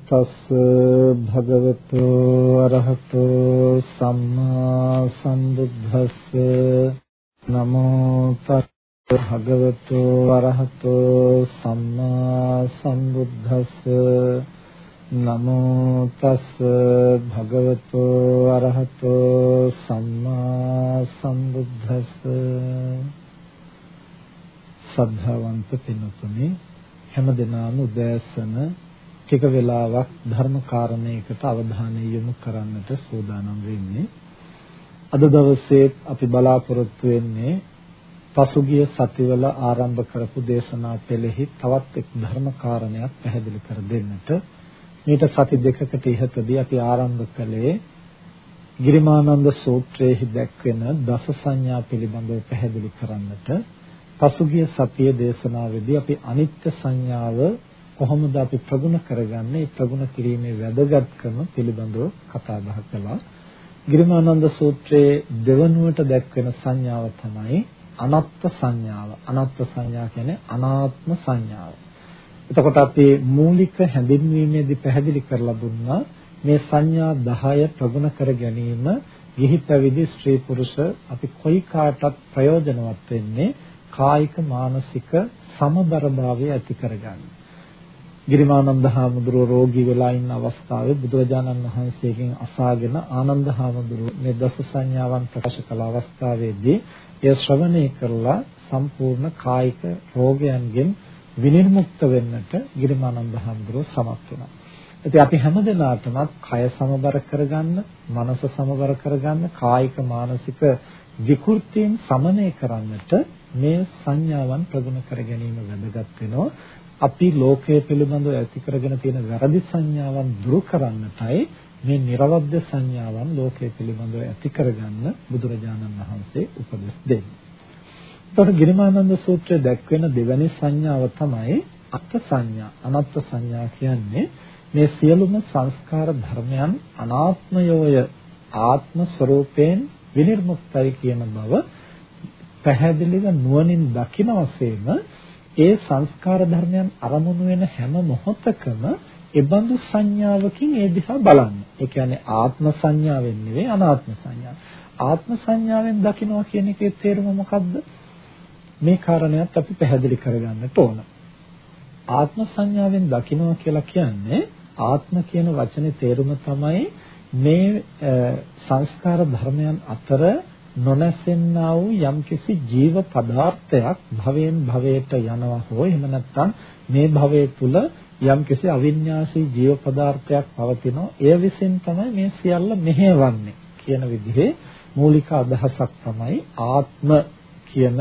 තස් භගවතු අරහතෝ සම්මා සම්බුද්දස්ස නමෝ තස් භගවතු අරහතෝ සම්මා සම්බුද්දස්ස නමෝ තස් භගවතු අරහතෝ සම්මා සම්බුද්දස්ස සද්ධාවන්ත පින්තුනේ හැම දිනම උදෑසන ටික වෙලාවක් ධර්ම කාරණයකට අවධානය යොමු කරන්නට සූදානම් වෙන්නේ. අද දවසේ අපි බලාපොරොත්තු වෙන්නේ පසුගිය සතිවල ආරම්භ කරපු දේශනා පෙළෙහි තවත් එක් ධර්ම කාරණයක් පැහැදිලි කර දෙන්නට. මේට සති දෙකකට ඉහතදී අපි ආරම්භ කළේ ගිරිමානන්ද සූත්‍රයේහි දැක්වෙන දස සංඥා පිළිබඳව පැහැදිලි කරන්නට පසුගිය සතියේ දේශනාවේදී අපි අනිත්‍ය සංඥාව කොහොමද අපි ප්‍රගුණ කරගන්නේ ප්‍රගුණ කිරීමේ වැදගත්කම පිළිබඳව කතා බහ කළා. ගිරිමානන්ද සූත්‍රයේ දෙවනුවට දැක්වෙන සංඥාව තමයි අනත්ත් සංඥාව. අනත්ත් සංඥා කියන්නේ අනාත්ම සංඥාව. එතකොට අපි මූලික හැඳින්වීමේදී පැහැදිලි කරලා දුන්නා මේ සංඥා 10 ප්‍රගුණ කර ගැනීම ගිහි පැවිදි ස්ත්‍රී පුරුෂ අපි කොයි කාටත් ප්‍රයෝජනවත් වෙන්නේ කායික මානසික සමබරභාවය ඇති කරගන්න. ගිරිමානන්ද හාමුදුරුව රෝගී වෙලා ඉන්න අවස්ථාවේ බුදුරජාණන් වහන්සේගෙන් අසාගෙන ආනන්ද හාමුදුරුව මේ දස සංඥාවන් ප්‍රකාශ කළ අවස්ථාවේදී එය ශ්‍රවණය කරලා සම්පූර්ණ කායික රෝගයන්ගෙන් විනිර්මුක්ත වෙන්නට ගිරිමානන්ද හාමුදුරුව සමත් වුණා. ඉතින් අපි හැමදෙනාටමත් කය සමබර කරගන්න, මනස සමබර කරගන්න, කායික මානසික විකෘතීන් සමනය කරන්නට මේ සංඥාවන් ප්‍රගුණ කර ගැනීම වැදගත් වෙනවා. අපි ලෝකයේ පිළිබඳව ඇති කරගෙන තියෙන වැරදි සංඥාවන් දුරු කරන්නටයි මේ නිර්වද්‍ය සංඥාවන් ලෝකයේ පිළිබඳව ඇති කරගන්න බුදුරජාණන් වහන්සේ උපදෙස් දෙන්නේ. එතකොට ගිරිමානන්ද සූත්‍රයේ දැක්වෙන දෙවැනි සංඥාව තමයි අත් සංඥා. අනත්ත් සංඥා කියන්නේ මේ සියලුම සංස්කාර ධර්මයන් අනාත්මයෝය ආත්ම ස්වરૂපයෙන් විනිර්මුක්තයි කියන බව පැහැදිලිව නුවණින් දකිනවසේම ඒ සංස්කාර ධර්මයන් අරමුණු වෙන හැම මොහොතකම ඒබඳු සංඥාවකින් ඒ දිහා බලන්න. ඒ කියන්නේ ආත්ම සංඥාවෙන් නෙවෙයි අනාත්ම සංඥාව. ආත්ම සංඥාවෙන් දකිනවා කියන එකේ තේරුම මොකද්ද? මේ කාරණයක් අපි පැහැදිලි කරගන්නට ඕන. ආත්ම සංඥාවෙන් දකිනවා කියලා කියන්නේ ආත්ම කියන වචනේ තේරුම තමයි මේ සංස්කාර ධර්මයන් අතර නොනැසෙන්නා වූ යම්කිසි ජීව පදාර්ථයක් භවයෙන් භවයට යනවා හෝ එහෙම නැත්නම් මේ භවයේ තුල යම්කිසි අවිඤ්ඤාසී ජීව පදාර්ථයක් පවතිනවා එය විසින් තමයි මේ සියල්ල මෙහෙවන්නේ කියන විදිහේ මූලික අදහසක් තමයි ආත්ම කියන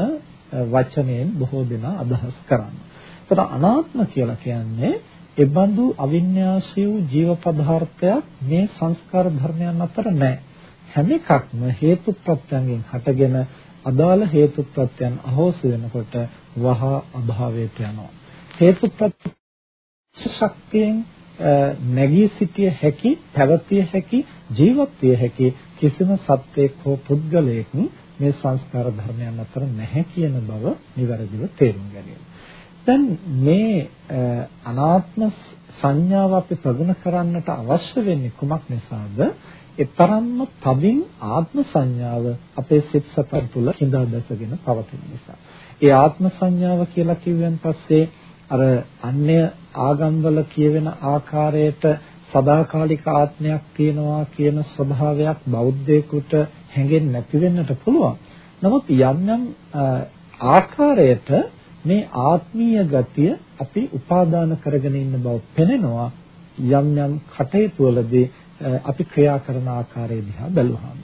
වචනයෙන් බොහෝ දෙනා අදහස් කරන්නේ. ඒතර අනාත්ම කියලා කියන්නේ එබඳු අවිඤ්ඤාසී වූ ජීව පදාර්ථයක් මේ සංස්කාර ධර්මයන් අතර නැහැ. හැම එකක්ම හේතු ප්‍රත්‍යයෙන් හටගෙන අදාළ හේතු ප්‍රත්‍යයන් අහෝසි වෙනකොට වහා අභාවයට යනවා. හේතු ප්‍රත්‍ය ශක්තියෙන් නැගී සිටිය හැකි, පැවතිය හැකි, ජීවත් විය හැකි කිසිම සත්වයක් හෝ පුද්ගලයෙක් මේ සංස්කාර ධර්මයන් අතර නැහැ කියන බව නිවැරදිව තේරුම් ගැනීම. දැන් මේ අනාත්ම සංඥාව අපි ප්‍රගුණ කරන්නට අවශ්‍ය වෙන්නේ කුමක් නිසාද? ඒ තරම්ම තදින් ආත්ම සංඥාව අපේ සිත් සතර තුළ හිඳා දැසගෙන පවතින නිසා. ඒ ආත්ම සංඥාව කියලා කිව්වන් පස්සේ අර අන්‍ය ආගම්වල කියවෙන ආකාරයට සදාකාලික ආත්මයක් තියෙනවා කියන ස්වභාවයක් බෞද්ධයෙකුට හැඟෙන්නේ නැති වෙන්නට පුළුවන්. නමුත් යම් යම් ආකාරයට මේ ආත්මීය ගතිය අපි උපාදාන කරගෙන ඉන්න බව පෙනෙනවා යම් යම් කටයුතු වලදී අපි ක්‍රියා කරන ආකාරය දිහා බැලුවාම.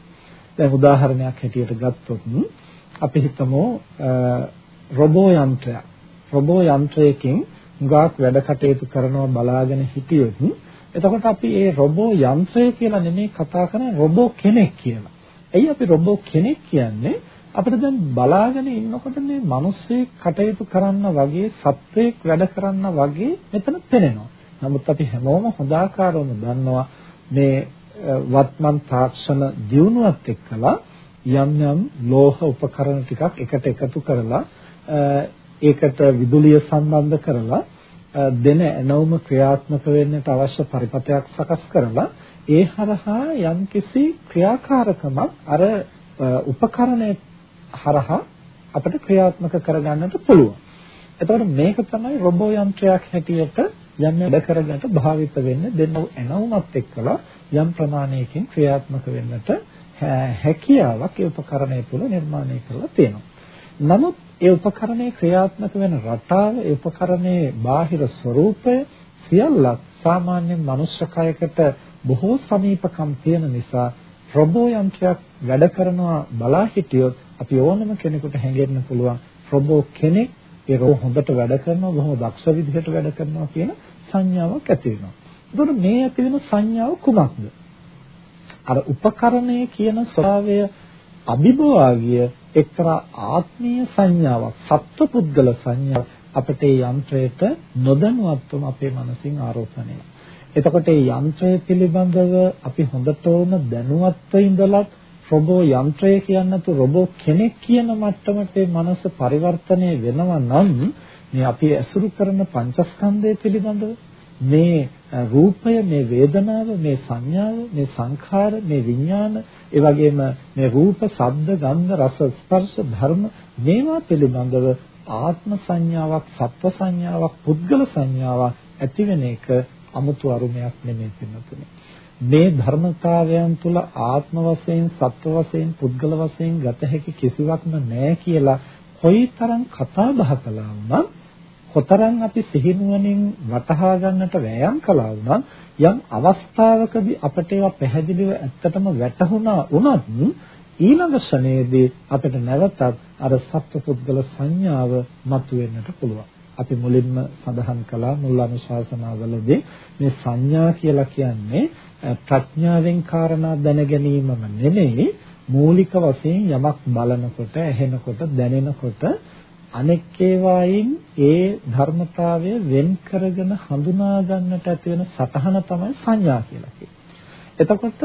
දැන් උදාහරණයක් හැටියට ගත්තොත් අපි හිතමු රොබෝ යන්ත්‍රයක්. රොබෝ යන්ත්‍රයකින් හුඟක් වැඩ කටයුතු කරනවා බලාගෙන හිටියොත් එතකොට අපි ඒ රොබෝ යන්ත්‍රය කියලා නෙමෙයි කතා කරන්නේ රොබෝ කෙනෙක් කියලා. එයි අපි රොබෝ කෙනෙක් කියන්නේ අපිට දැන් බලාගෙන ඉන්නකොට මේ මිනිස්සෙක් කටයුතු කරන්න වගේ සත්වයක් වැඩ කරන්න වගේ මෙතන පෙනෙනවා. නමුත් අපි හැමෝම හොදාකාරවම දන්නවා මේ වත්මන් තාක්ෂණ දියුණුවත් එක්කලා යම් යම් ලෝහ උපකරණ ටිකක් එකට එකතු කරලා ඒකට විදුලිය සම්බන්ධ කරලා දෙන ඇනවුම ක්‍රියාත්මක වෙන්නට අවශ්‍ය පරිපතයක් සකස් කරලා ඒ හරහා යම්කිසි ක්‍රියාකාරකමක් අර උපකරණය හරහා අපිට ක්‍රියාත්මක කරගන්නට පුළුවන්. එතකොට මේක තමයි රොබෝ යන්ත්‍රයක් හැටියට යම් වැඩ කරගන්නට භාවිත වෙන්නේ දෙන්න ඇනවුමත් එක්කලා යම් ප්‍රමාණයකින් ක්‍රියාත්මක වෙන්නට හැකියාවක් ඒ උපකරණය තුළ නිර්මාණය කරලා තියෙනවා. නමුත් ඒ උපකරණයේ ක්‍රියාත්මක වෙන රටාව, ඒ උපකරණයේ බාහිර ස්වરૂපය සියල්ලක් සාමාන්‍ය මනුෂ්‍ය කයකට බොහෝ සමීපකම් තියෙන නිසා රොබෝ යන්ත්‍රයක් වැඩ කරනවා බලා හිටියොත් අපි ඕනම කෙනෙකුට හැඟෙන්න පුළුවන් රොබෝ කෙනෙක් ඒ රෝ හොඳට වැඩ කරනවා බොහොම දක්ෂ විදිහට වැඩ කරනවා කියන සංඥාවක් ඇති වෙනවා. එතකොට මේ ඇති වෙන සංඥාව කුමක්ද? අර උපකරණය කියන ස්වභාවය අභිභවාගිය එක්තරා ආත්මීය සංඥාවක් සත්පුද්ගල සංඥාවක් අපිට ඒ යන්ත්‍රයට නොදැනුවත්වම අපේ මනසින් ආරෝපණය එතකොට මේ යන්ත්‍රය පිළිබඳව අපි හොඳටම දැනුවත්ව ඉඳලත් රොබෝ යන්ත්‍රය කියන්නේ නැතු රොබෝ කෙනෙක් කියන මට්ටමට මනස පරිවර්තනය වෙනවා නම් මේ අපි ඇසුරු කරන පංචස්කන්ධය පිළිබඳව මේ රූපය මේ වේදනාව මේ සංඥාව මේ සංඛාර මේ විඥාන ඒ වගේම මේ රූප ශබ්ද ගන්ධ රස ස්පර්ශ ධර්ම මේවා පිළිබඳව ආත්ම සංඥාවක් සත්ව සංඥාවක් පුද්ගල සංඥාවක් ඇති වෙන එක 아무තු අරුමයක් නෙමෙයි පින්නතුනේ. මේ ධර්මතාවයන් තුල ආත්ම වශයෙන් සත්ව වශයෙන් පුද්ගල වශයෙන් ගත හැකි කිසිවක්ම නැහැ කියලා කොයිතරම් කතා බහ කළා වුණත් කොතරම් අපි සිහිනුවණින් වටහා ගන්නට වෑයම් කළා වුණත් යම් අවස්ථාවකදී අපට ඒවා පැහැදිලිව ඇත්තටම වැටහුණා වුණත් ඊළඟ ශ්‍රණයේදී අපිට නැවතත් අර සත්පුද්ගල සංඥාව මතුවෙන්නට පුළුවන්. අපි මුලින්ම සඳහන් කළා මුල් අනුශාසනාවලදී මේ සංඥා කියලා කියන්නේ ප්‍රඥාවෙන් කාරණා දැන ගැනීමම නෙමෙයි මූලික වශයෙන් යමක් බලනකොට ඇහෙනකොට දැනෙනකොට අනෙක් ඒවායින් ඒ ධර්මතාවය වෙන් කරගෙන හඳුනා ගන්නට ඇති වෙන සතහන තමයි සංඥා කියලා කියන්නේ. එතකොට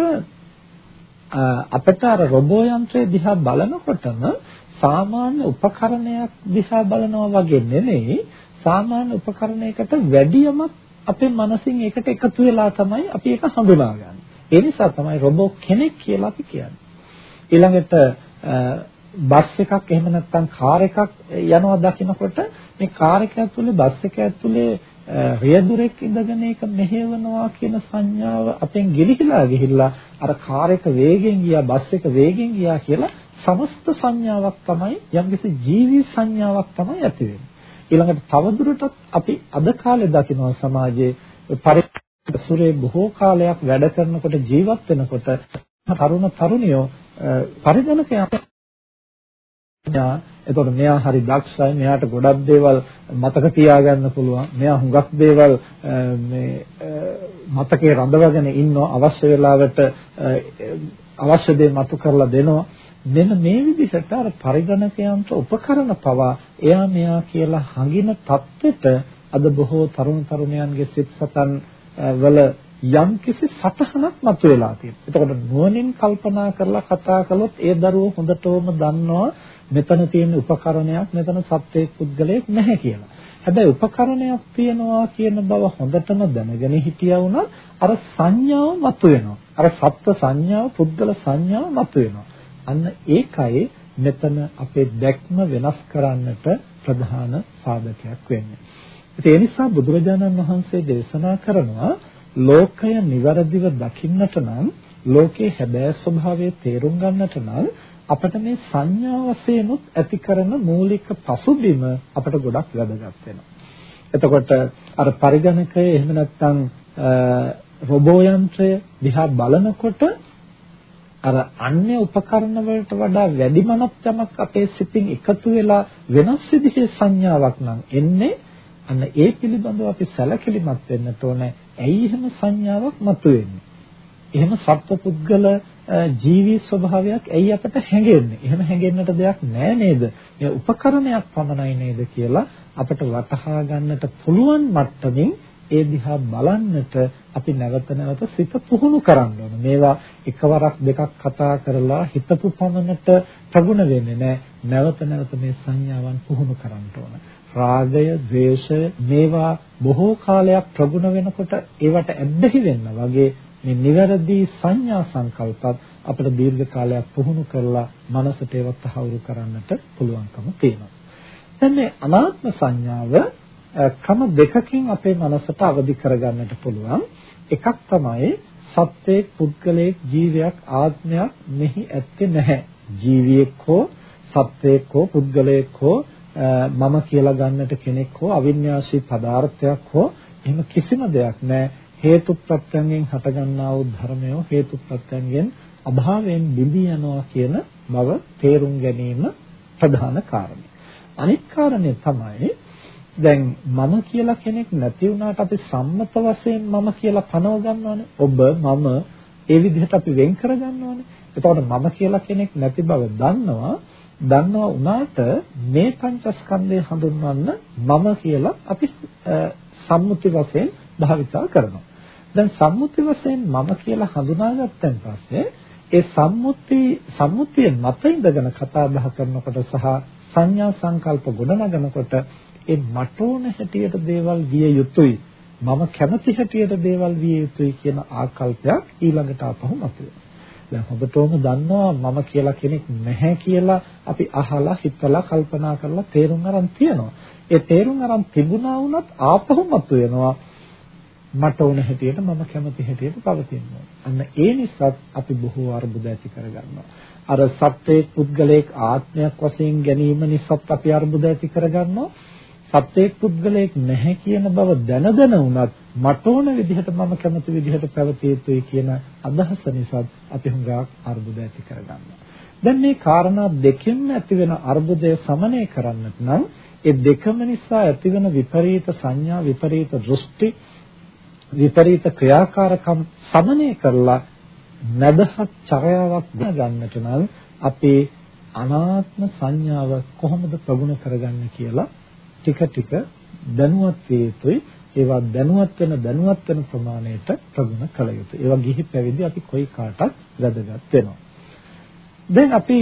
අපිට අර රොබෝ යන්ත්‍රය දිහා බලනකොටම සාමාන්‍ය උපකරණයක් දිහා බලනවා වගේ නෙමෙයි සාමාන්‍ය උපකරණයකට වැඩියමක් අපේ මනසින් ඒකට එකතු වෙලා තමයි අපි ඒක හඳුනාගන්නේ. ඒ නිසා තමයි රොබෝ කෙනෙක් කියලා අපි කියන්නේ. ඊළඟට බස් එකක් එහෙම නැත්නම් කාර් එකක් යනවා දකිනකොට මේ කාර් එක ඇතුලේ බස් එක ඇතුලේ රියදුරෙක් ඉඳගෙන ඒක මෙහෙවනවා කියන සංඥාව අපෙන් ගිලිහිලා ගිහිල්ලා අර කාර් එක වේගෙන් ගියා බස් එක වේගෙන් ගියා කියලා සමස්ත සංඥාවක් තමයි යම්කිසි ජීවි සංඥාවක් තමයි ඇති වෙන්නේ. ඊළඟට තවදුරටත් අපි අද කාලේ දකිනවා සමාජයේ පරිසරයේ බොහෝ කාලයක් වැඩ කරනකොට ජීවත් වෙනකොට තරුණ තරුණියෝ පරිගණකයන් ඥා එතකොට මෙයා හරි දක්ෂයි මෙයාට ගොඩක් දේවල් මතක තියාගන්න පුළුවන් මෙයා හුඟක් දේවල් මේ මතකේ රඳවගෙන ඉන්නවා අවශ්‍ය වෙලාවට අවශ්‍ය දේ මතු කරලා දෙනවා මෙන්න මේ විදිහට අර පරිගණකයන්ට උපකරණ පවා එයා මෙයා කියලා හඟින தත්වෙට අද බොහෝ තරුණ තරුණයන්ගේ සිත් සතන් වල යම් කිසි සටහනක් මතුවලා තියෙනවා. එතකොට නුවණින් කල්පනා කරලා කතා කළොත් ඒ දරුවෝ හොඳටම දන්නවා මෙතන තියෙන උපකරණයක් මෙතන සත්‍යයක් පුද්ගලයක් නැහැ කියලා. හැබැයි උපකරණයක් තියෙනවා කියන බව හොඳටම දැනගෙන හිටියා වුණත් අර සංඥාව මතුවෙනවා. අර සත්‍ය සංඥාව පුද්ගල සංඥාව මතුවෙනවා. අන්න ඒකයි මෙතන අපේ දැක්ම වෙනස් කරන්නට ප්‍රධාන සාධකයක් වෙන්නේ. ඒ නිසා බුදුරජාණන් වහන්සේ දේශනා කරනවා ලෝකය નિවරදිව දකින්නට නම් ලෝකේ හැබෑ ස්වභාවය තේරුම් ගන්නට නම් අපිට මේ සංඥා වශයෙන්ුත් ඇති කරන මූලික පසුබිම අපිට ගොඩක් වැදගත් වෙනවා. එතකොට අර පරිගණකය එහෙම නැත්නම් රොබෝ යන්ත්‍රය දිහා බලනකොට අර අන්‍ය උපකරණ වලට වඩා වැඩිමනක් යමක් අපේ සිතින් එකතු වෙලා වෙනස් විදිහේ සංඥාවක් නම් එන්නේ අන්න ඒ පිළිබඳව අපි සැලකිලිමත් වෙන්න ඕනේ. ඇයි එහෙම සංඥාවක් මතුවෙන්නේ? එහෙම සත්පුද්ගල ජීවී ස්වභාවයක් ඇයි අපට හැඟෙන්නේ? එහෙම හැඟෙන්නට දෙයක් නෑ නේද? මේ උපකරණයක් පමණයි නේද කියලා අපට වටහා ගන්නට පුළුවන් මට්ටමින් ඒ දිහා බලන්නට අපි නැවත නැවත සිත පුහුණු කරන්න ඕන. මේවා එකවරක් දෙකක් කතා කරලා හිතපු පමණට ප්‍රගුණ වෙන්නේ නැහැ. නැවත නැවත මේ සංඥාවන් පුහුණු කරන්න ඕන. රාගය, ద్వේෂය මේවා බොහෝ කාලයක් ප්‍රගුණ වෙනකොට ඒවට ඇබ්බැහි වෙන්න වගේ මේ නිවැරදි සංඥා සංකල්පත් අපිට දීර්ඝ කාලයක් පුහුණු කරලා මනසට ඒවත් තහවුරු කරන්නට පුළුවන්කම තියෙනවා. දැන් මේ අනාත්ම සංඥාව ක්‍රම දෙකකින් අපේ මනසට අවදි කරගන්නට පුළුවන්. එකක් තමයි සත්‍යයේ පුද්ගලයේ ජීවයක් ආත්මයක් මෙහි ඇත්තේ නැහැ. ජීවියෙක් හෝ සත්‍යයක් හෝ පුද්ගලයෙක් හෝ මම කියලා ගන්නට කෙනෙක් හෝ අවිඤ්ඤාසී පදාර්ථයක් හෝ එහෙම කිසිම දෙයක් නැහැ. හේතු ප්‍රත්‍යයෙන් හටගන්නා වූ ධර්මය හේතු ප්‍රත්‍යයෙන් අභාවයෙන් බිඳී යනවා කියන බව තේරුම් ගැනීම ප්‍රධාන කාරණය. අනිත් කාරණය තමයි දැන් මම කියලා කෙනෙක් නැති වුණාට අපි සම්මත වශයෙන් මම කියලා පනව ගන්නවානේ. ඔබ මම ඒ විදිහට අපි වෙන් කර ගන්නවානේ. එතකොට මම කියලා කෙනෙක් නැති බව දන්නවා. දන්නවා වුණාට මේ පංචස්කන්ධය හඳුන්වන්න මම කියලා අපි සම්මුති වශයෙන් භාවිතා කරනවා. දැන් සම්මුති වශයෙන් මම කියලා හඳුනාගත්තන් පස්සේ ඒ සම්මුති සම්මුතිය මත ඉඳගෙන කතා බහ කරනකොට සහ සංඥා සංකල්ප ගොඩනගනකොට ඒ මට ඕන හැටියට දේවල් විය යුතුයි මම කැමති හැටියට දේවල් විය යුතුයි කියන ආකල්පයක් ඊළඟට ආපහු මතුවෙනවා. දැන් හොඳටම දන්නවා මම කියලා කෙනෙක් නැහැ කියලා අපි අහලා හිතලා කල්පනා කරලා තේරුම් අරන් තියෙනවා. ඒ තේරුම් අරන් තිබුණා වුණත් ආපහු මතුවෙනවා. මට ඕන හැටියට මම කැමති හැටියට පවතිනවා. අන්න ඒ නිසා අපි බොහෝ අර්බුද ඇති කරගන්නවා. අර සත්‍යයේ පුද්ගලයක ආත්මයක් වශයෙන් ගැනීම නිසා අපි අර්බුද ඇති කරගන්නවා. සත්‍යයේ පුද්ගලයෙක් නැහැ කියන බව දැන දැන වුණත් මට ඕන විදිහට මම කැමති විදිහට පැවතිය යුතුයි කියන අදහස නිසා අපි හුඟක් අර්බුද ඇති කරගන්නවා. දැන් මේ කාරණා දෙකෙන්ම ඇතිවෙන අර්බුදය සමනය කරන්නට නම් ඒ දෙකම නිසා ඇතිවෙන විපරීත සංඥා විපරීත දෘෂ්ටි විපරීත ක්‍රියාකාරකම් සමනය කරලා නැදහත් චර්යාවක් ගන්නට නම් අපේ අනාත්ම සංඥාව කොහොමද ප්‍රගුණ කරගන්නේ කියලා ටික ටික දැනුවත් වේ යුතුයි. ඒවා දැනුවත් වෙන දැනුවත් වෙන ප්‍රමාණයට ප්‍රගුණ කළ යුතුයි. ඒවා ගිහි පැවිදි අපි කොයි කාටත් වැදගත් වෙනවා. දැන් අපි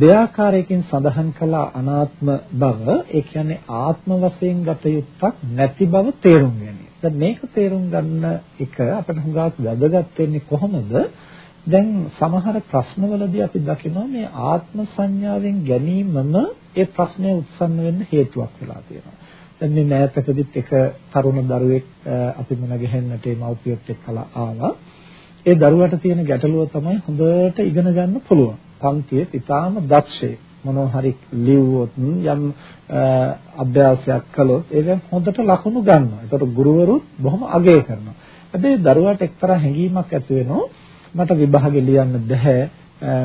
දෙආකාරයකින් සඳහන් කළ අනාත්ම බව ඒ කියන්නේ ආත්ම වශයෙන් ගත යුත්තක් නැති බව තේරුම් ගැනීම. දැන් මේක තේරුම් ගන්න එක අපිට හුඟක් වැදගත් වෙන්නේ කොහොමද? දැන් සමහර ප්‍රශ්නවලදී අපි දකිනවා මේ ආත්ම සංඥාවෙන් ගැනීමම ඒ ප්‍රශ්නය උත්සන්න වෙන්න හේතුවක් වෙලා තියෙනවා. දැන් මේ මෑතකදීත් එක තරුණ දරුවෙක් අපි මුණ ගැහෙන්නට ඒ මව්පියොත් එක්කලා ආවා. ඒ දරුවට තියෙන ගැටලුව තමයි හොඳට ඉගෙන ගන්න පුළුවන්. පන්තියේ ඉතාම දක්ෂයෙක්. මොනවා හරි ලිව්වොත් යම් අභ්‍යාසයක් කළොත් ඒකෙන් හොඳට ලකුණු ගන්නවා. ඒකට ගුරුවරුත් බොහොම අගය කරනවා. හැබැයි දරුවාට එක්තරා හැඟීමක් ඇති වෙනවා. මට විභාගෙ ලියන්න බැහැ.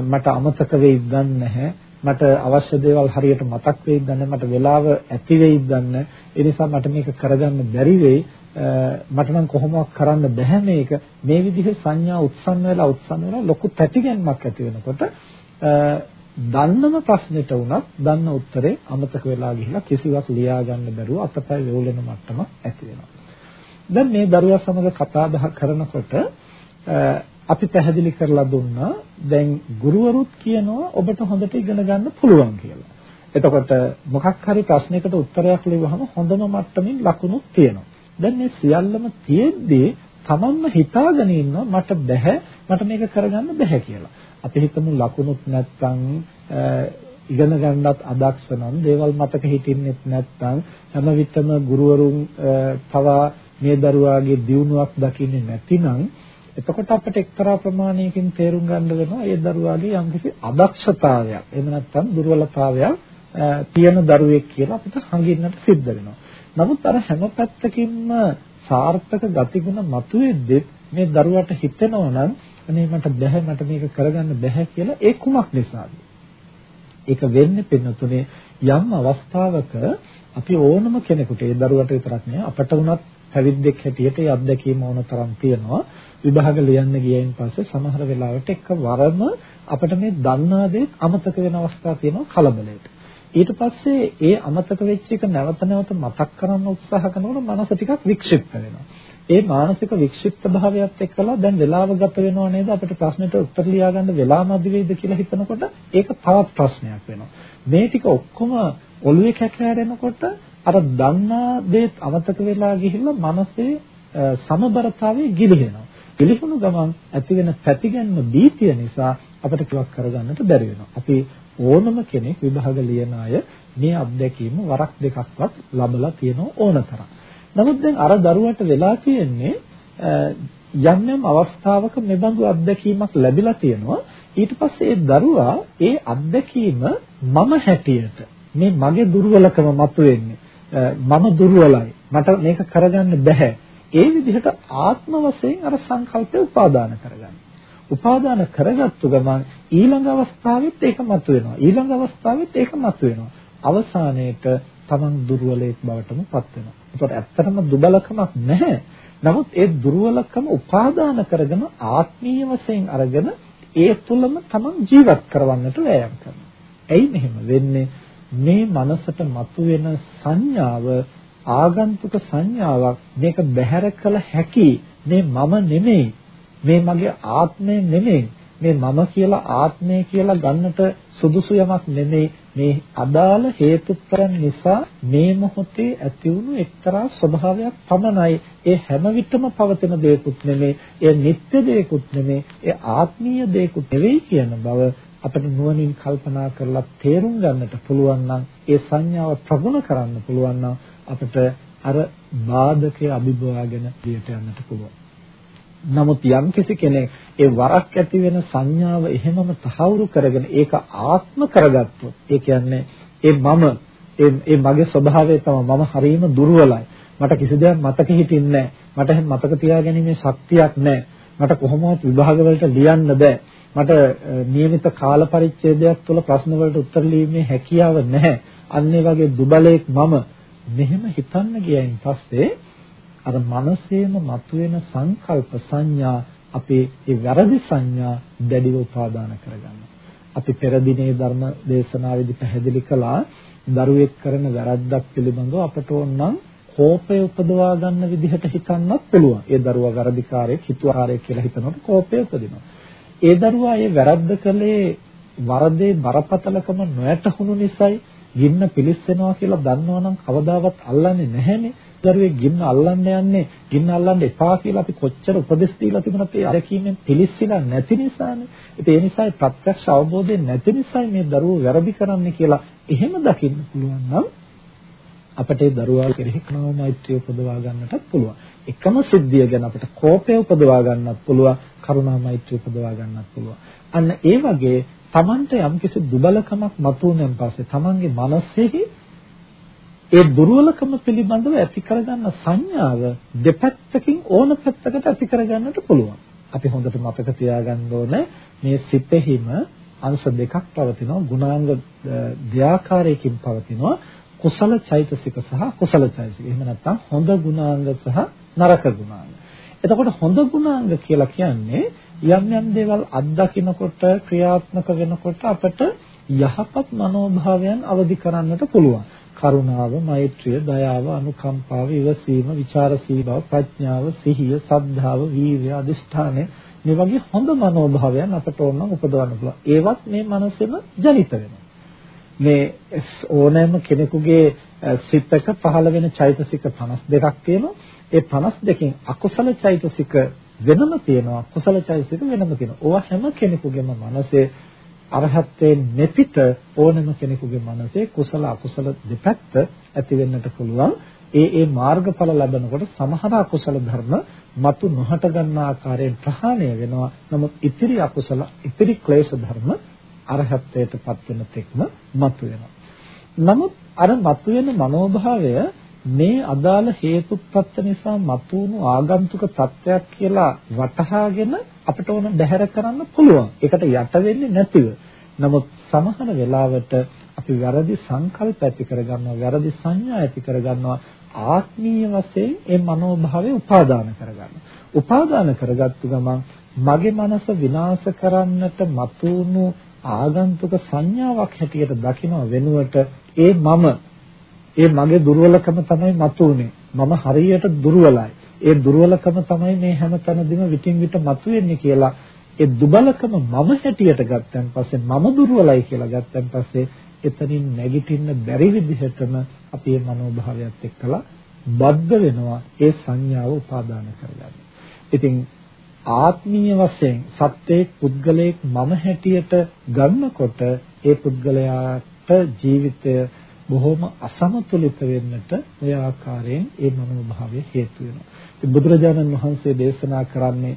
මට අමතක වෙයිද දන්නේ නැහැ. මට අවශ්‍ය දේවල් හරියට මතක් වෙයිද දන්නේ මට වෙලාව ඇති වෙයිද දන්නේ ඒ නිසා මට මේක කරගන්න බැරි වෙයි. මට නම් කොහොමවත් කරන්න බැහැ මේක. මේ විදිහේ සංඥා උත්සන්න වෙලා උත්සන්න වෙලා ලොකු තැටිගැන්මක් ඇති වෙනකොට දන්නම ප්‍රශ්නෙට වුණත් දන්න උත්තරේ අමතක වෙලා ගිහිලා කිසිවක් ලියා ගන්න බැරුව අතපය වේලෙන මට්ටමක් ඇති වෙනවා. දැන් මේ දරුවා සමග කතා බහ කරනකොට අපි පැහැදිලි කරලා දුන්නා දැන් ගුරුවරුත් කියනවා ඔබට හොඳට ඉගෙන ගන්න පුළුවන් කියලා. එතකොට මොකක් හරි ප්‍රශ්නයකට උත්තරයක් ලියවහම හොඳම මට්ටමින් ලකුණුත් තියෙනවා. දැන් මේ සියල්ලම තියෙද්දී තමන්ම හිතාගෙන ඉන්නවා මට බැහැ මට මේක කරගන්න බැහැ කියලා. අපි හිතමු ලකුණුත් නැත්තම් ඉගෙන ගන්නත් අදක්ෂ නම් දේවල් මතක හිටින්නෙත් නැත්නම් හැම විටම ගුරුවරුන් පවා මේ දරුවාගේ දියුණුවක් දකින්නේ නැතිනම් එතකොට අපිට එක්තරා ප්‍රමාණයකින් තේරුම් ගන්න වෙනවා ඒ දරුවාගේ යම්කිසි අදක්ෂතාවයක් එහෙම නැත්නම් දුර්වලතාවයක් තියෙන දරුවෙක් කියලා අපිට හඟින්නට සිද්ධ වෙනවා. නමුත් අර හැම පැත්තකින්ම සාර්ථක ගතිගුණ මතුවේද්දී මේ දරුවට හිතෙනවා නම් අනේ මට බැහැ මට මේක කරගන්න බැහැ කියලා ඒ කුමක් නිසාද? ඒක වෙන්නේ පින්නතුනේ යම් අවස්ථාවක අපි ඕනම කෙනෙකුට ඒ දරුවට විතරක් නෙවෙයි අපට වුණත් පැවිද්දෙක් හැටියට ඒ අත්දැකීම ඕන තරම් තියෙනවා. විභාග ලියන්න ගියයින් පස්සේ සමහර වෙලාවට එකවරම අපිට මේ දන්නා දේ අමතක වෙන අවස්ථා තියෙනවා කලබලයට. ඊට පස්සේ ඒ අමතක වෙච්ච එක නැවත නැවත මතක් කරන්න උත්සාහ කරනකොට මනස ටිකක් වික්ෂිප්ත වෙනවා. ඒ මානසික වික්ෂිප්ත භාවයත් එක්කලා දැන් වෙලාව ගත වෙනව නේද අපිට ප්‍රශ්නෙට උත්තර ලියාගන්න වෙලා මදි වෙයිද කියලා හිතනකොට ඒක තවත් ප්‍රශ්නයක් වෙනවා. මේ ටික ඔක්කොම ඔළුවේ කැකෑරෙනකොට අර දන්නා දේත් අමතක වෙලා ගිහිල්ලා මනසේ සමබරතාවය ගිලිහෙනවා. ගිලිහුණු ගමන් ඇති වෙන පැතිගැන්ම බීතිය නිසා අපිට කිවක් කරගන්නට බැරි වෙනවා. අපි ඕනම කෙනෙක් විභාග ලියන අය මේ අත්දැකීම වරක් දෙකක්වත් ලබලා තියෙන ඕනතරම්. නමුත් දැන් අර දරුවට වෙලා තියෙන්නේ යම් යම් අවස්ථාවක මෙබඳු අත්දැකීමක් ලැබිලා තියෙනවා. ඊට පස්සේ ඒ දරුවා ඒ අත්දැකීම මම හැටියට මේ මගේ දුර්වලකම මතුවෙන්නේ මම දුර්වලයි මට මේක කරගන්න බැහැ ඒ විදිහට ආත්ම වශයෙන් අර සංකල්පය උපාදාන කරගන්න. උපාදාන කරගත්තු ගමන් ඊළඟ අවස්ථාවෙත් ඒක මතුවෙනවා. ඊළඟ අවස්ථාවෙත් ඒක මතුවෙනවා. අවසානයේට තමන් දුර්වලයෙක් බවටම පත් වෙනවා. ඒකට ඇත්තටම දුබලකමක් නැහැ. නමුත් ඒ දුර්වලකම උපාදාන කරගෙන ආත්මීය වශයෙන් අරගෙන ඒ තුලම තමන් ජීවත් කරවන්නට වෑයම් කරනවා. ඇයි මෙහෙම වෙන්නේ? මේ මනසට මතුවෙන සංඥාව ආගන්තුක සංඥාවක් මේක බැහැර කළ හැකි. මේ මම නෙමෙයි. මේ මගේ ආත්මය නෙමෙයි. මේ මම කියලා ආත්මය කියලා ගන්නට සුදුසු යමක් නෙමෙයි. මේ අදාළ හේතුප්‍රයන් නිසා මේ මොහොතේ ඇති වුණු එක්තරා ස්වභාවයක් පමණයි. ඒ හැම විටම පවතින දෙයක්ුත් නෙමෙයි. ඒ නිත්‍ය දෙයක්ුත් නෙමෙයි. ඒ ආත්මීය දෙයක්ුත් නෙවෙයි කියන බව අපිට නුවණින් කල්පනා කරලා තේරුම් ගන්නට පුළුවන් නම් ඒ සංඥාව ප්‍රගුණ කරන්න පුළුවන් නම් අපිට අර බාධකයේ අභිභවාගෙන දියට යන්නට පුළුවන්. නමුත් යම්කිසි කෙනෙක් ඒ වරක් ඇති වෙන සංඥාව එහෙමම තහවුරු කරගෙන ඒක ආත්ම කරගත්තොත් ඒ කියන්නේ ඒ මම ඒ ඒ මගේ ස්වභාවය තමයි මම හරීම දුර්වලයි මට කිසි දෙයක් මතක හිටින්නේ මට එහෙම මතක තියාගැනීමේ ශක්තියක් නැහැ මට කොහොමවත් විභාග වලට ලියන්න බෑ මට નિયમિત කාල පරිච්ඡේදයක් තුළ ප්‍රශ්න වලට උත්තර ලියීමේ හැකියාව නැහැ අන්න වගේ දුබලෙක් මම මෙහෙම හිතන්න ගියයින් පස්සේ අර මනසේම මතුවෙන සංකල්ප සංඥා අපේ ඒ වැරදි සංඥා දැඩිව උපාදාන කරගන්නවා. අපි පෙර දිනේ ධර්ම දේශනාවේදී පැහැදිලි කළා දරුවෙක් කරන වැරද්දක් පිළිබඳව අපට ඕනනම් කෝපය උපදවා ගන්න විදිහට හිතන්නත් පුළුවන්. ඒ දරුවා වැරදිකාරයෙක්, හිතුවාරයෙක් කියලා හිතනකොට කෝපය උපදිනවා. ඒ දරුවා ඒ වැරද්ද කළේ වරදේ බරපතලකම නොයටහුණු නිසායි ගින්න පිලිස්සෙනවා කියලා දන්නවනම් කවදාවත් අල්ලන්නේ නැහැනේ. දරුවේ ගින්න අල්ලන්න යන්නේ ගින්න අල්ලන්න එපා කියලා අපි කොච්චර උපදෙස් දීලා තිබුණත් ඒ අරකීමෙන් පිලිස්සිලා නැති නිසානේ. ඒ නිසා ප්‍රත්‍යක්ෂ අවබෝධය නැති නිසා මේ දරුවෝ වැරදි කරන්නේ කියලා එහෙම දකින්න පුළුවන් නම් අපිට ඒ දරුවා කෙරෙහි කරුණා මෛත්‍රිය උපදවා ගන්නටත් පුළුවන්. එකම සිද්ධිය ගැන අපිට කෝපය උපදවා ගන්නත් පුළුවන්, කරුණා මෛත්‍රිය උපදවා ගන්නත් පුළුවන්. අන්න ඒ වගේ Tamante යම්කිසි දුබලකමක් මතුවෙනන් පස්සේ Tamanගේ මනසෙහි ඒ දුර්වලකම පිළිබඳව ඇති කරගන්න සංඥාව දෙපැත්තකින් ඕන පැත්තකට ඇති කරගන්නට පුළුවන්. අපි හොඳට මතක තියාගන්න ඕනේ මේ සිතෙහිම අංශ දෙකක් පවතිනවා ගුණාංග දෙආකාරයකින් පවතිනවා කුසල චෛතසික සහ කුසල චෛතසික. එහෙම නැත්නම් හොඳ ගුණාංග සහ නරක ගුණාංග. එතකොට හොඳ ගුණාංග කියලා කියන්නේ යම් යම් දේවල් අත්දකිනකොට ක්‍රියාත්මක වෙනකොට අපට යහපත් මනෝභාවයන් අවදි කරන්නට පුළුවන්. කරුණාව, මෛත්‍රිය, දයාව, අනුකම්පාව, ඉවසීම, ਵਿਚාරශීල බව, ප්‍රඥාව, සිහිය, සද්ධාව, වීර්ය, අදිෂ්ඨානය මේ වගේ හොඳ මනෝභාවයන් අපට ඕනනම් උපදවන්න පුළුවන්. ඒවත් මේ මනසෙම ජනිත වෙනවා. මේ ඕනෑම කෙනෙකුගේ සිතක පහළ වෙන චෛතසික 52ක් තියෙනවා. ඒ 52කින් අකුසල චෛතසික වෙනම තියෙනවා. කුසල චෛතසික වෙනම තියෙනවා. ඕවා හැම කෙනෙකුගේම මනසේ අරහත්ත්වයෙන් මෙපිට ඕනම කෙනෙකුගේ මනසේ කුසල අකුසල දෙපැත්ත ඇති වෙන්නට පුළුවන්. ඒ ඒ මාර්ගඵල ලැබනකොට සමහර අකුසල ධර්ම මතු නොහට ගන්න ආකාරයෙන් ප්‍රහාණය වෙනවා. නමුත් ඉතිරි අකුසල ඉතිරි ක්ලේශ ධර්ම අරහත්ත්වයටපත් වෙන තෙක්ම මතු වෙනවා. නමුත් අර මතුවෙන මනෝභාවය මේ අදාළ හේතුප්‍රත්‍ය නිසා මතුවුණු ආගන්තුක තත්ත්වයක් කියලා වටහාගෙන අපිට ඕන බැහැර කරන්න පුළුවන්. ඒකට යට වෙන්නේ නැතිව. නමුත් සමහර වෙලාවට අපි වැරදි සංකල්ප ඇති කරගන්නවා, වැරදි සංඥා ඇති කරගන්නවා. ආත්මීය වශයෙන් ඒ මනෝභාවය උපාදාන කරගන්නවා. උපාදාන කරගත්තු ගමන් මගේ මනස විනාශ කරන්නට මතුවුණු ආගන්තුක සංඥාවක් හැටියට දකින්න වෙනුවට ඒ මම ඒ මගේ දුර්වලකම තමයි මතුනේ. මම හරියට දුර්වලයි. ඒ දුර්වලකම තමයි මේ හැම තැනදීම විтин විට මතුවෙන්නේ කියලා ඒ දුබලකම මම හැටියට ගත්තන් පස්සේ මම දුර්වලයි කියලා ගත්තන් පස්සේ එතනින් නැගිටින්න බැරි විදිහටම අපි මේ මනෝභාවයත් එක්කලා බද්ධ වෙනවා ඒ සංඥාව උපාදාන කරගන්න. ඉතින් ආත්මීය වශයෙන් සත්‍යයේ පුද්ගලයෙක් මම හැටියට ගන්නකොට ඒ පුද්ගලයාට ජීවිතය බොහොම අසමතුලිත වෙන්නට ඔය ආකාරයෙන් ඒ මනෝභාවය හේතු වෙනවා. ඉතින් බුදුරජාණන් වහන්සේ දේශනා කරන්නේ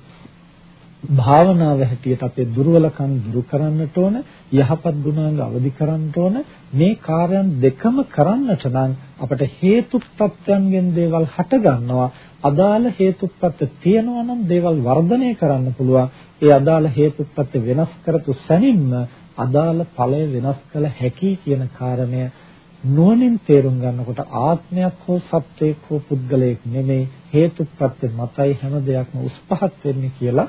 භාවනාව හැටියට අපේ දුර්වලකම් දුරු කරන්නට ඕන යහපත් ගුණාංග අවදි කරන්නට ඕන. මේ කාර්යයන් දෙකම කරන්නට නම් අපට හේතුප්‍රත්‍යයන්ගෙන් දේවල් හට ගන්නවා අදාළ හේතුප්‍රත්‍ය තියෙනවා නම් දේවල් වර්ධනය කරන්න පුළුවන්. ඒ අදාළ හේතුප්‍රත්‍ය වෙනස් කරපු සැනින්ම අදාළ ඵලය වෙනස් කළ හැකි කියන කාරණය නුවණින් තේරුම් ගන්නකොට ආත්මයක් හෝ සත්‍යයක් හෝ පුද්ගලයෙක් නෙමෙයි හේතුප්‍රත්‍ය මතයි හැම දෙයක්ම උස්පහත් වෙන්නේ කියලා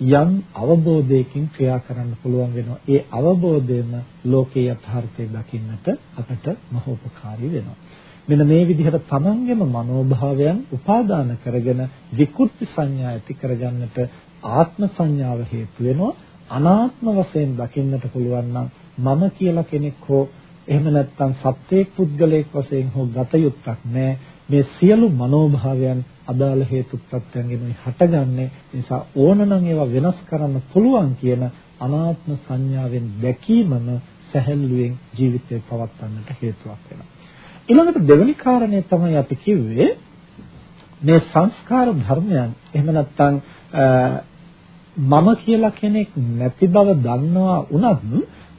යම් අවබෝධයකින් ක්‍රියා කරන්න පුළුවන් වෙනවා. ඒ අවබෝධයම ලෝකේ යථාර්ථය දකින්නට අපට මහෝපකාරී වෙනවා. මෙන්න මේ විදිහට තමන්ගේම මනෝභාවයන් උපාදාන කරගෙන විකෘති සංඥා ඇති කරගන්නට ආත්ම සංඥාව හේතු වෙනවා. අනාත්ම වශයෙන් දකින්නට පුළුවන් නම් මම කියලා කෙනෙක් හෝ එහෙම නැත්නම් සත්‍යයක් පුද්ගලයෙක් වශයෙන් හෝ ගත යුත්තක් නැහැ. මේ සියලු මනෝභාවයන් අදාළ හේතු ප්‍රත්‍යයෙන් හටගන්නේ නිසා ඕනනම් ඒවා වෙනස් කරන්න පුළුවන් කියන අනාත්ම සංඥාවෙන් දැකීමම සැහැල්ලුවෙන් ජීවිතය පවත්වන්නට හේතුවක් වෙනවා. ඊළඟට දෙවෙනි කාරණය තමයි අපි කිව්වේ මේ සංස්කාර ධර්මයන් එහෙම නැත්නම් මම කියලා කෙනෙක් නැති බව දන්නවා වුණත්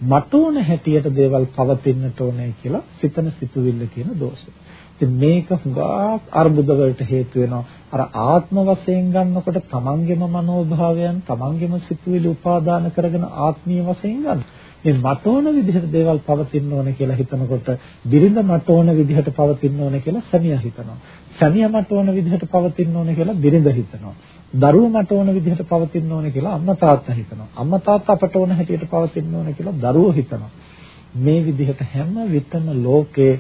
මට ඕන හැටියට දේවල් පවතින්නට ඕනේ කියලා සිතන සිතුවිල්ල කියන දෝෂය. ඉතින් මේක හුඟක් අර්බුද වලට හේතු වෙනවා. අර ආත්ම වශයෙන් ගන්නකොට තමන්ගේම මනෝභාවයන් තමන්ගේම සිතුවිලි උපාදාන කරගෙන ආත්මීය වශයෙන් ගන්න. මේ මට ඕන විදිහට දේවල් පවතින්න ඕන කියලා හිතනකොට බිරිඳ මට ඕන විදිහට පවතින්න ඕන කියලා සැමියා හිතනවා. සැමියා මට ඕන විදිහට පවතින්න ඕන කියලා බිරිඳ හිතනවා. දරුවෝ මට ඕන විදිහට පවතින්න ඕන කියලා අම්මා තාත්තා හිතනවා. අම්මා තාත්තා අපට ඕන හැටියට පවතින්න ඕන කියලා දරුවෝ හිතනවා. මේ විදිහට හැම විටම ලෝකේ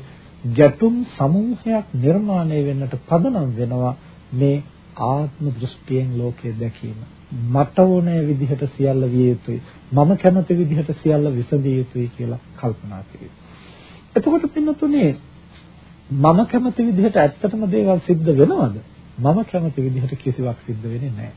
ගැටුම් සමූහයක් නිර්මාණය වෙන්නට පදනම් වෙනවා මේ ආත්ම දෘෂ්ටියෙන් ලෝකය දැකීම. මට ඕනෑ විදිහට සියල්ල විය යුතුයි. මම කැමති විදිහට සියල්ල විසඳිය යුතුයි කියලා කල්පනා කිරීම. එතකොට පින්නතුනේ මම කැමති විදිහට ඇත්තටම දේවල් සිද්ධ වෙනවද? මම කැමති විදිහට කිසිවක් සිද්ධ වෙන්නේ නැහැ.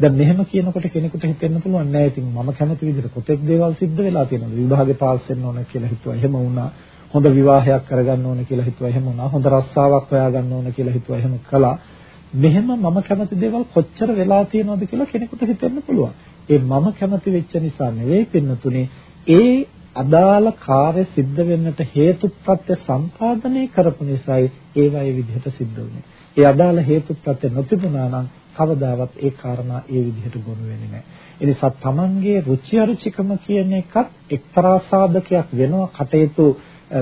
දැන් මෙහෙම කියනකොට කෙනෙකුට හිතෙන්න පුළුවන් නෑ ඉතින් මම කැමති විදිහට කොතෙක් දේවල් සිද්ධ වෙලා තියෙනවා. විභාගේ පාස් වෙන්න ඕන කියලා හිතුවා. එහෙම වුණා. හොඳ විවාහයක් කරගන්න ඕන කියලා හිතුවා එහෙම වුණා. හොඳ රස්සාවක් හොයාගන්න ඕන කියලා හිතුවා එහෙම කළා. මෙහෙම මම කැමති දේවල් කොච්චර වෙලා තියෙනවද කියලා කෙනෙකුට හිතෙන්න පුළුවන්. ඒ මම කැමති වෙච්ච නිසා නෙවෙයි පින්නතුනේ ඒ අදාළ කාර්ය සිද්ධ වෙන්නට හේතුප්‍රත්‍ය සම්පාදනය කරපු නිසායි ඒවයි විදිහට සිද්ධ වුනේ. ඒ අදාළ හේතුප්‍රත්‍ය නොතිබුණා නම් කවදාවත් ඒ කාරණා ඒ විදිහට ගොනු වෙන්නේ නැහැ. ඒ නිසා Tamanගේ රුචි අරුචිකම කියන එකත් එක්තරා සාධකයක් වෙනවා කටයුතු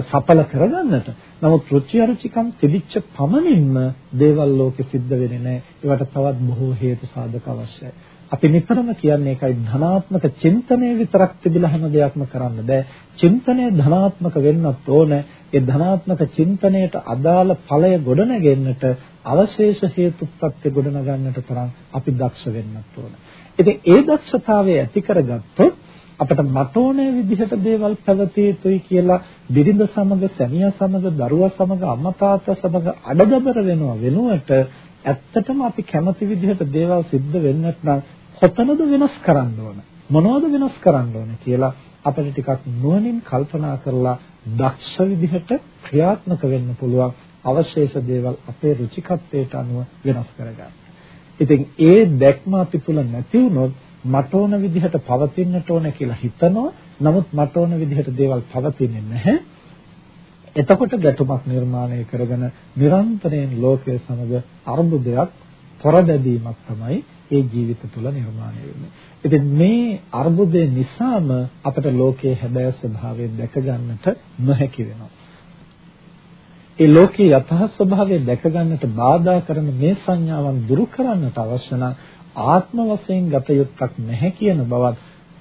සඵල කරගන්නට. නමුත් රුචි අරුචිකම් තිබිච්ච පමණින්ම දේවල් ලෝකෙ සිද්ධ වෙන්නේ නැහැ. ඒවට තවත් බොහෝ හේතු සාධක අවශ්‍යයි. අපි නිතරම කියන්නේ ඒකයි ධනාත්මක චින්තනය විතරක් තිබිලා හැම දෙයක්ම කරන්න බෑ. චින්තනය ධනාත්මක වෙන්නත් ඕන. ඒ ධනාත්මක චින්තනයට අදාළ ඵලය ගොඩනගෙන්නට අවශේෂ හේතුප්‍රත්‍ය ගොඩනගන්නට තරම් අපි දක්ෂ වෙන්නත් ඕන. ඉතින් ඒ දක්ෂතාවය ඇති කරගත්තොත් අපිට මට ඕනේ විදිහට දේවල් පැවතිය යුතුයි කියලා බිරිඳ සමග සැමියා සමග දරුවා සමග අම්මා තාත්තා සමග අඩදබර වෙනවා වෙනුවට ඇත්තටම අපි කැමති විදිහට දේවල් සිද්ධ වෙන්නත් නම් කොතනද වෙනස් කරන්න ඕන මොනවද වෙනස් කරන්න ඕන කියලා අපිට ටිකක් නුවණින් කල්පනා කරලා දක්ෂ විදිහට ක්‍රියාත්මක වෙන්න පුළුවන් අවශේෂ දේවල් අපේ රුචිකත්වයට අනුව වෙනස් කරගන්න. ඉතින් ඒ දැක්ම අපි තුල නැති වුණොත් මට ඕන විදිහට පවතින්නට ඕන කියලා හිතනවා. නමුත් මට ඕන විදිහට දේවල් පවතින්නේ නැහැ. එතකොට ගැටුමක් නිර්මාණය කරගෙන නිරන්තරයෙන් ලෝකයේ සමග අර්බුදයක් පොරදැදීමක් තමයි ඒ ජීවිත තුළ නිර්මාණය වෙන්නේ. ඉතින් මේ අර්බුදය නිසාම අපට ලෝකයේ හැබෑ ස්වභාවය දැක ගන්නට නොහැකි වෙනවා. ඒ ලෝකයේ යථා ස්වභාවය දැක ගන්නට බාධා කරන මේ සංඥාවන් දුරු කරන්නට අවශ්‍ය නම් ආත්ම වශයෙන් ගත යුත්තක් නැහැ කියන බවත්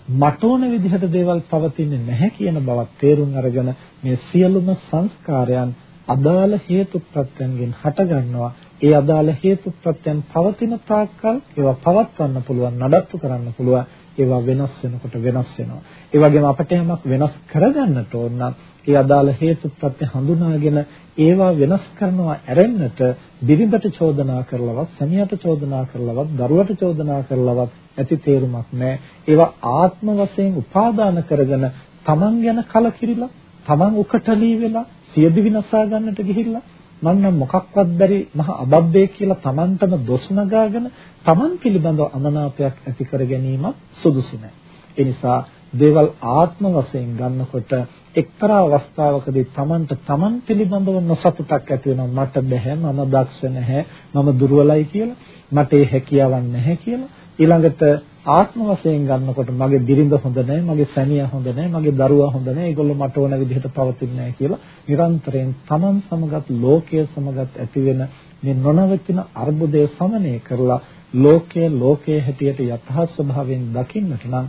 මට ඕන විදිහට දේවල් පවතින්නේ නැහැ කියන බවත් තේරුම් අරගෙන මේ සියලුම සංස්කාරයන් අදාළ හේතු ප්‍රත්‍යයෙන් හටගන්නවා ඒ අදාළ හේතු ප්‍රත්‍යයන් පවතින තාක්කල් ඒවා පවත්වන්න පුළුවන් නඩත්තු කරන්න පුළුවන් ඒවා වෙනස් වෙනකොට වෙනස් වෙනවා. ඒ වගේම අපිට යමක් වෙනස් කරගන්නට ඕන නම් ඒ අදාළ හේතු ප්‍රත්‍ය හඳුනාගෙන ඒවා වෙනස් කරනවා ඇරෙන්නට බිරිඳට චෝදනා කරලවත් සැමියාට චෝදනා කරලවත් දරුවට චෝදනා කරලවත් ඇති තේරුමක් නැහැ. ඒවා ආත්ම වශයෙන් උපාදාන කරගෙන තමන් ගැන කලකිරිලා තමන් උකටලී වෙලා සියදි විනාසා ගන්නට ගිහිල්ලා මම නම් මොකක්වත් බැරි මහ අබබ්බේ කියලා Tamanටම දොස් නගාගෙන Taman පිළිබඳව අමනාපයක් ඇති කර ගැනීම සුදුසු නැහැ. ඒ නිසා දේවල් ආත්ම වශයෙන් ගන්නකොට එක්තරා අවස්ථාවකදී Tamanට Taman පිළිබඳව නොසතුටක් ඇති වෙනවා. මට බැහැ මම දක්ෂ නැහැ මම දුර්වලයි කියලා. මට ඒ හැකියාවක් නැහැ කියලා. ඊළඟට ආත්ම වශයෙන් ගන්නකොට මගේ බිරිඳ හොඳ නැහැ, මගේ සැමියා හොඳ නැහැ, මගේ දරුවා හොඳ නැහැ. ඒගොල්ලෝ මට ඕන විදිහට පවතින්නේ නැහැ කියලා නිරන්තරයෙන් Taman සමගත් ලෝකයේ සමගත් ඇතිවෙන මේ නොනවතින අර්බුදය සමනය කරලා ලෝකයේ ලෝකයේ හැටියට යථා ස්වභාවයෙන් දකින්නට නම්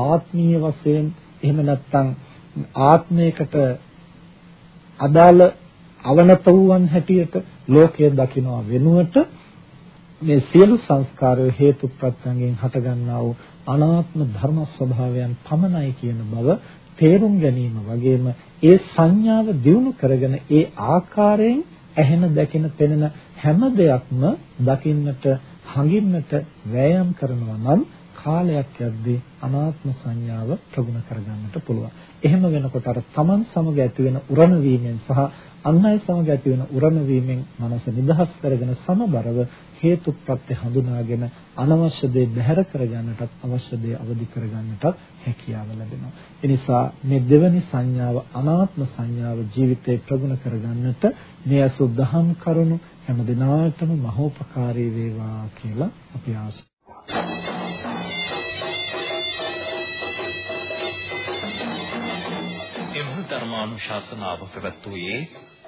ආත්මීය වශයෙන් එහෙම නැත්නම් ආත්මයකට අදාළ අවනත වූවන් හැටියට ලෝකය දකිනවා වෙනුවට මේ සියලු සංස්කාරය හේතු ප්‍රත්‍යයෙන් හටගන්නා වූ අනාත්ම ධර්ම ස්වභාවයන් පමණයි කියන බව තේරුම් ගැනීම වගේම ඒ සංඥාව දියුණු කරගෙන ඒ ආකාරයෙන් ඇහෙන දැකෙන පෙනෙන හැම දෙයක්ම දකින්නට හඟින්නට වෑයම් කරනවා නම් කාලයක් යද්දී අනාත්ම සංඥාව ප්‍රගුණ කරගන්නට පුළුවන්. එහෙම වෙනකොට අර Taman සමග ඇති වෙන උරණ වීමෙන් සහ අන් අය සමග ඇති වෙන උරණ වීමෙන් මනස නිදහස් කරගෙන සමබරව හේතු ප්‍රත්‍ය හඳුනාගෙන අනවශ්‍ය දේ බැහැර කරගන්නටත් අවශ්‍ය දේ අවදි කරගන්නටත් හැකියාව ලැබෙනවා. ඒ නිසා මේ දෙවැනි සංඥාව අනාත්ම සංඥාව ජීවිතේ ප්‍රගුණ කරගන්නට මේ අසුද්ධහම් කරුණු හැම දිනාටම මහෝපකාරී වේවා කියලා අපි ආශිර්වාද ධර්මානුශාසනාව පැවැත්වුවේ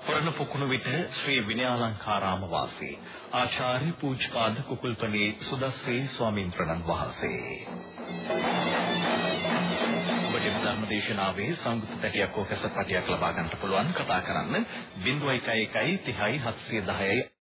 පරණ පුකුණු විට ශ්‍රී විනයාලංකාරාම වාසී ආචාර්ය පූජ්‍යපාද කුකුල්පනේ සුදස්සේ ස්වාමීන් වහන්සේ. ඔබට ධර්මදේශනාවේ සංගීත පැටියක් හෝ කැසට් පැටියක් ලබා ගන්නට පුළුවන් කතා කරන්න 0111 30 710